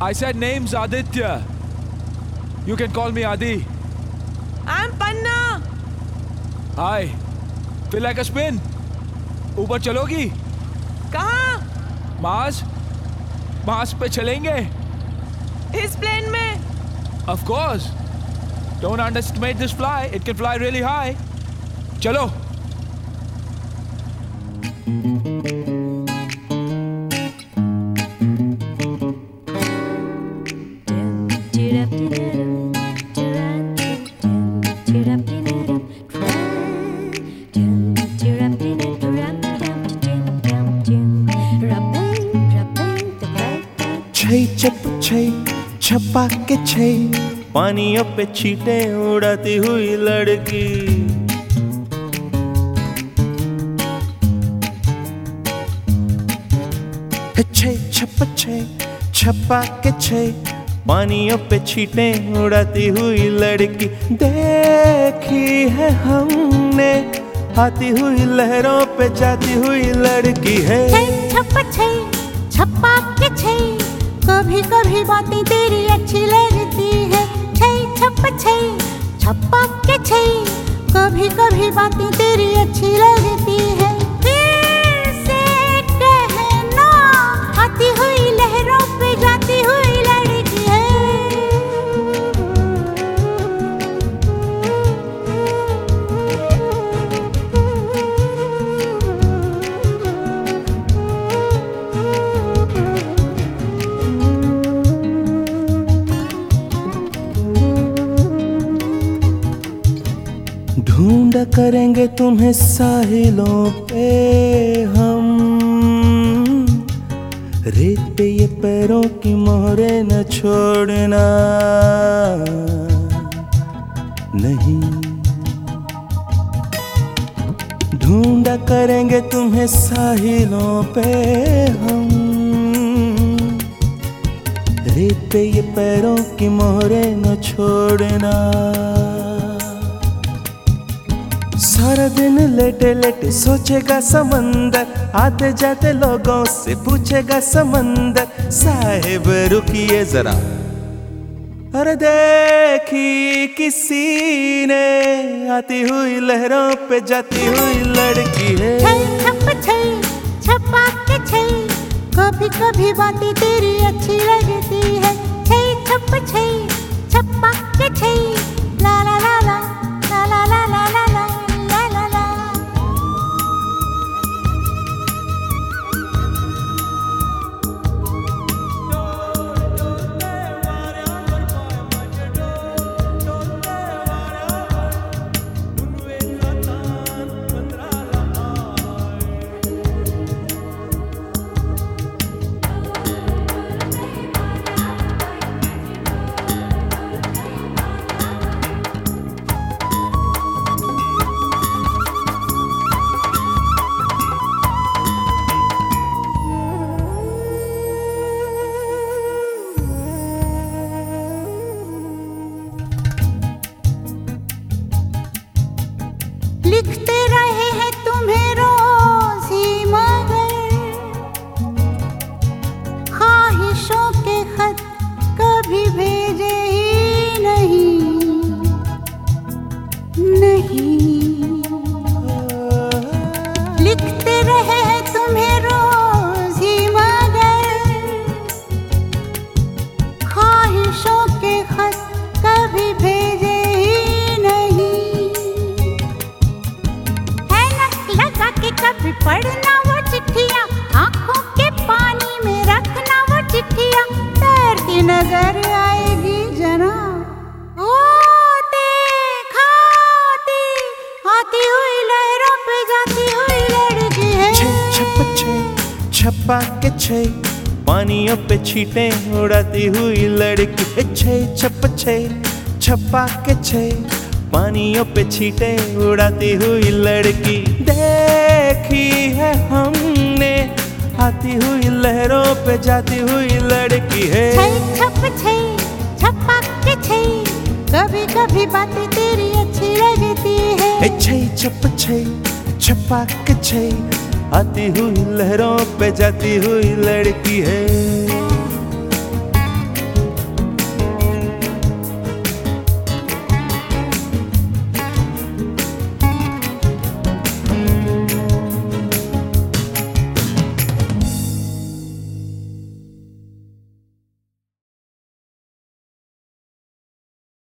I said name's Aditya. You can call me Adi. I'm Panna. Hi. Feel like a spin? ऊपर चलोगी कहाँ Mars Mars पे चलेंगे इस plane में Of course. Don't underestimate this fly. It can fly really high. चलो छै छपा के छै पानियों पे छीटे उड़ाती हुई लड़की। है छै छप छै छपा के छै पानियों पे छीटे उड़ाती हुई लड़की। देखी है हमने आती हुई लहरों पे जाती हुई लड़की है। छप्पा के छै कभी कभी बातें तेरी अच्छी लगती है। छै छप छै छप्पा के छै कभी कभी बातें तेरी अच्छी लगती है। ढूंढ करेंगे तुम्हें साहिलों पे हम। रेत पे ये पैरों की मोहरे न छोड़ना। नहीं। ढूंढ करेंगे तुम्हें साहिलों पे हम। रेत पे ये पैरों की मोहरे न छोड़ना। सारा दिन लेटे लेटे सोचेगा समंदर, आते जाते लोगों से पूछेगा समंदर, साहेब रुकिए जरा। अरे देखी किसी ने, आती हुई लहरों पे जाती हुई लड़की है। छप के कभी कभी बातें पढ़ना वो चिट्ठियाँ, आँखों के पानी में रखना वो चिट्ठियाँ। नज़र आएगी जना आती हुई लहरों पे जाती हुई लड़की है। छप के छै, पानियों पे छीटे उड़ाती हुई लड़की छै, छप, छै, छपा के छै, पानियों पे छीटे उड़ाती हुई लड़की। आती हुई लहरों पे जाती हुई लड़की है। छप छै छपक छै कभी कभी बातें तेरी अच्छी लगती है। छै छप छै छपक छै आती हुई लहरों पे जाती हुई लड़की है।